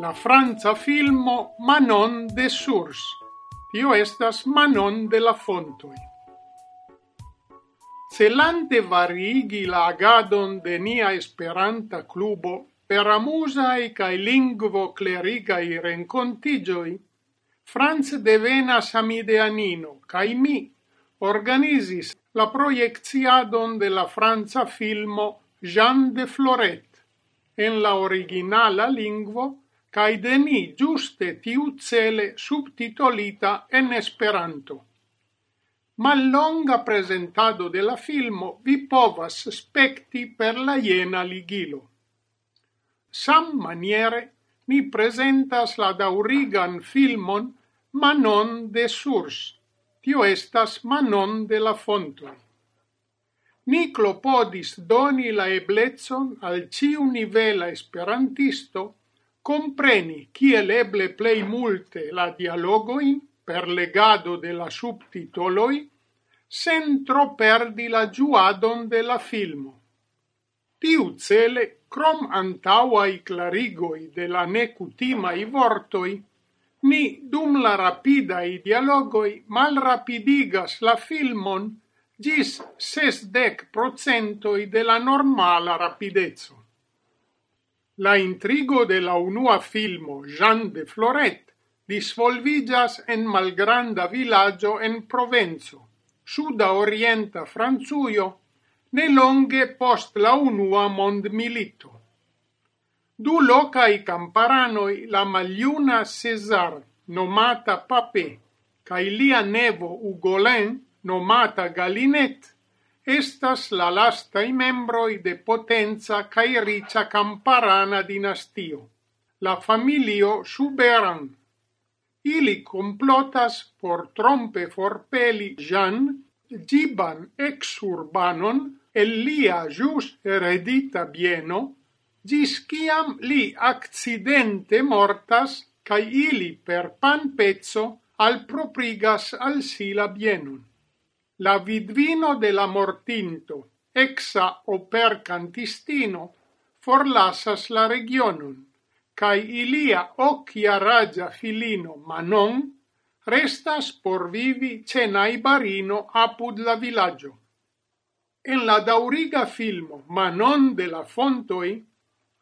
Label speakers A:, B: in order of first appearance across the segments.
A: la franca filmo Manon de Source, Tio estas Manon de la Fontoi. Celante varigi la agadon de nia esperanta clubo per amusai cae lingvo clerigai rencontigioi, Franz devenas amideanino, cae mi organizis la proiectiadon de la franca filmo Jean de Floret en la originala lingvo cae de mi giuste tiu cele subtitolita en Esperanto. Mallonga presentado de la filmo vi povas specti per la iena ligilo. Sam maniere ni presentas la daurigan filmon Manon de Surs. Tio estas Manon de la Fonto. Ni clopodis doni la eblezzon al ciu nivela esperantisto compreni kiel eble plei multe la dialogoin per legado de la subtitoloi sen tro perdi la giuadon de la filmo. Tiu cele, crom antauai clarigoi de la necutimai vortoi, ni dum la rapidai dialogoi mal rapidigas la filmon gis sesdec procentoi de la normala rapidezzo. La intrigo de la unua filmo Jean de Floret disvolvigas en malgranda villaggio en Provenzo, suda orienta Franzuio, ne longe post la unua mondmilito. Du locai camparanoi la magliuna Cesar, nomata Papé, cae lia nevo Ugolin, nomata Galinet, estas la lastai membroi de potenza cae ricia camparana dinastio, la familio Suberan. Ili complotas por trompe forpeli Jean, giban ex-urbanon, el lia jus eredita bieno, gis ciam li accidente mortas, cae ili per pan pezzo alproprigas al si la bienon la vidvino de la mortinto, exa opercantistino, forlasas la regionun, cae ilia occhiaragia filino Manon restas por vivi ce naibarino apud la villaggio. En la dauriga filmo Manon de la Fontoi,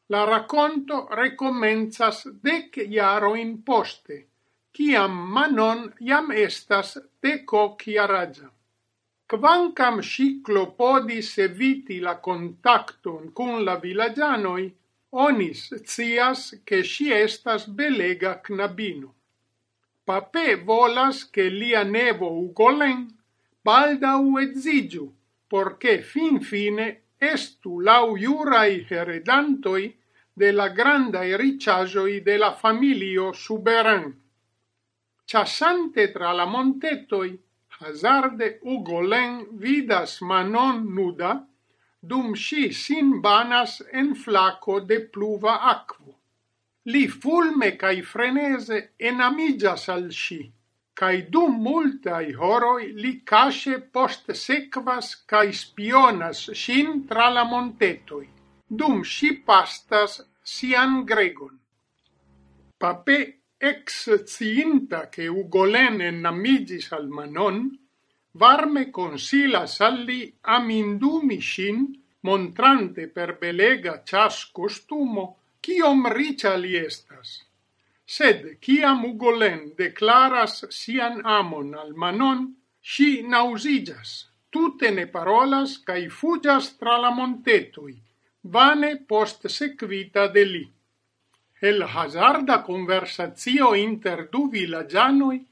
A: la racconto recomenzas dec iaroin poste, ciam Manon iam estas decoc iaragia. Quancam ciclo podis eviti la contacton cun la villagianoi, onis cias che si estas belega knabino. Pape volas che lia nevo Ugolen baldau edzigiu, porche fin fine estu lau iurai heredantoi de la grandae ricciagioi de la familio suberan. Ciasante tra la montetoi, Hazarde ugolen vidas Manon nuda, dum si sin banas en flaco de pluva aquo. Li fulme cae frenese enamigas al si, cae dum multai horoi li casce post sequas cae spionas sin tra la montetoi, dum si pastas sian gregon. Pape ex ciinta che Ugolen enamigis al Manon, varme consilas alli amindumisin, montrante per belega cias costumo, ciom ricia li estas. Sed, ciam Ugolen declaras sian amon al Manon, si nausigas, tutte ne parolas, cae fugas tra la montetui, vane post sequita de li el hazarda conversazio inter du villagianoi,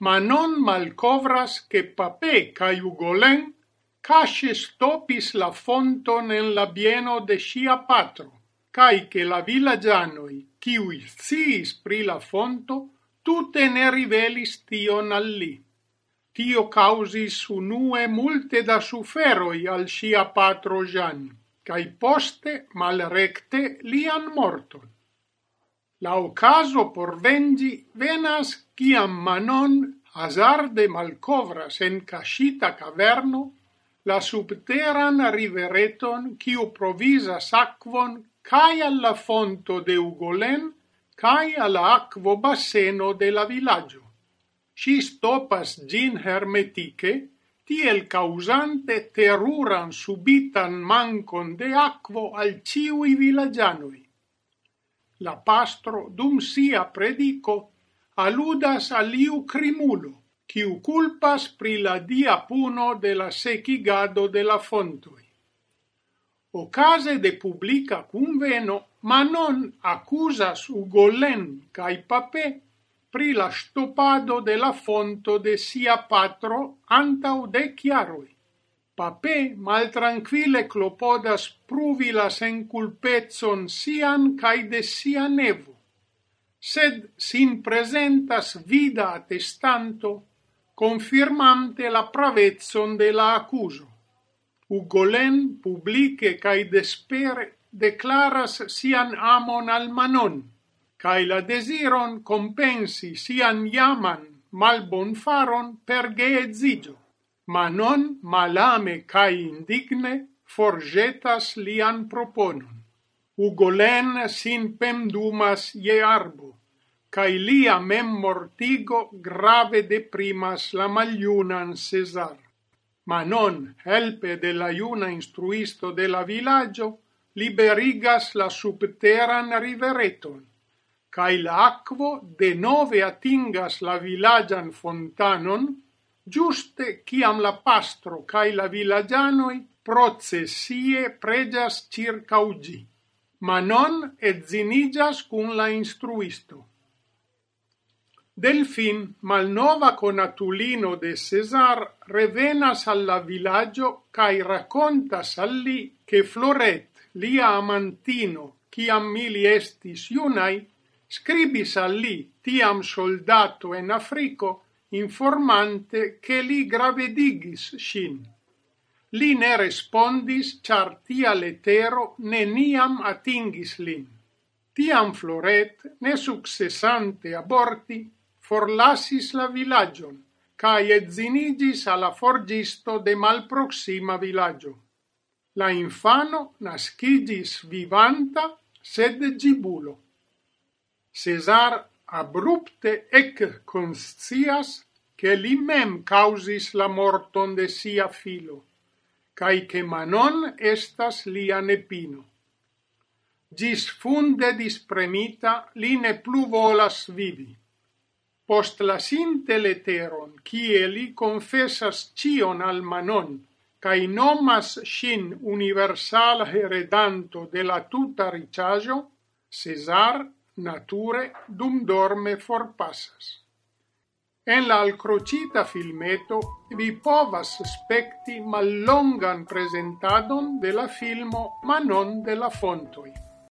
A: Manon malcovras che Papé cae Ugolen casce stopis la fonton en la bieno de sia patro, cae che la villagianoi, ciui sciis pri la fonto, tutte ne rivelis tion al li. Tio causis unue multe da suferoi al sia patro Gian, cae poste malrecte lian morton. La ocaso por vengi venas, kiam Manon hazarde malcovras en cascita caverno la subteran rivereton, quiu provisa sacvon cae alla fonto de Ugolen cae al aquo basseno de la villaggio. Si stopas gin hermetike, tiel causante teruran subitan mancon de aquo al ciui villagianui la pastro dum sia predico aludas aliu crimulo, quiu culpas pri la dia puno de la secigado de la fontoi. Ocase de publica conveno, Manon accusas Ugolen cae Papé pri la stopado de la fonto de sia patro antau de chiaroi Papé maltranquille clopodas pruvi la senculpezon sian cae de sia nevo, sed sin presentas vida attestanto confirmante la pravezzon de la accuso. Ugolen publice cae despere declaras sian amon al Manon, cae la desiron compensi sian iaman malbonfaron per geedzigio ma non malame kaj indigne forgetas lian proponon. Ugolen sin pendumas je arbo, cae lia memmortigo grave deprimas la maliunan Cesar. Manon, helpe de la iuna instruisto de la vilaggio, liberigas la subteran rivereton, cae la aquo de nove atingas la villagian fontanon, giuste ciam la pastro cae la villagianoi processie pregias circaugi, ma non etzinigas cun la instruisto. Delfin, malnova conatulino de Cesar, revenas alla villaggio cae racontas alli che Floret, lia amantino, ciam mili estis iunai, scribis alli, tiam soldato en Africo, informante che li gravedigis shin. Li ne respondis, char tia letero neniam atingis lin. Tiam Floret, ne successante aborti, forlassis la villagion, cae etzinigis alla forgisto de malproxima villaggio. La infano nascigis vivanta, sed gibulo. Cesar abrupte ec conscias che li mem causis la morton de sia filo, cae che Manon estas lia nepino. Gis funde dispremita, li ne plu volas vivi. Post lasinte leteron, cie li confessas cion al Manon, cae nomas sin universal heredanto de la tuta ricciagio, Cesar nature dum dorme forpassas. En la alcrocita filmeto vi povas spekti mallongan presentadon de la filmo, ma non de la fontoi.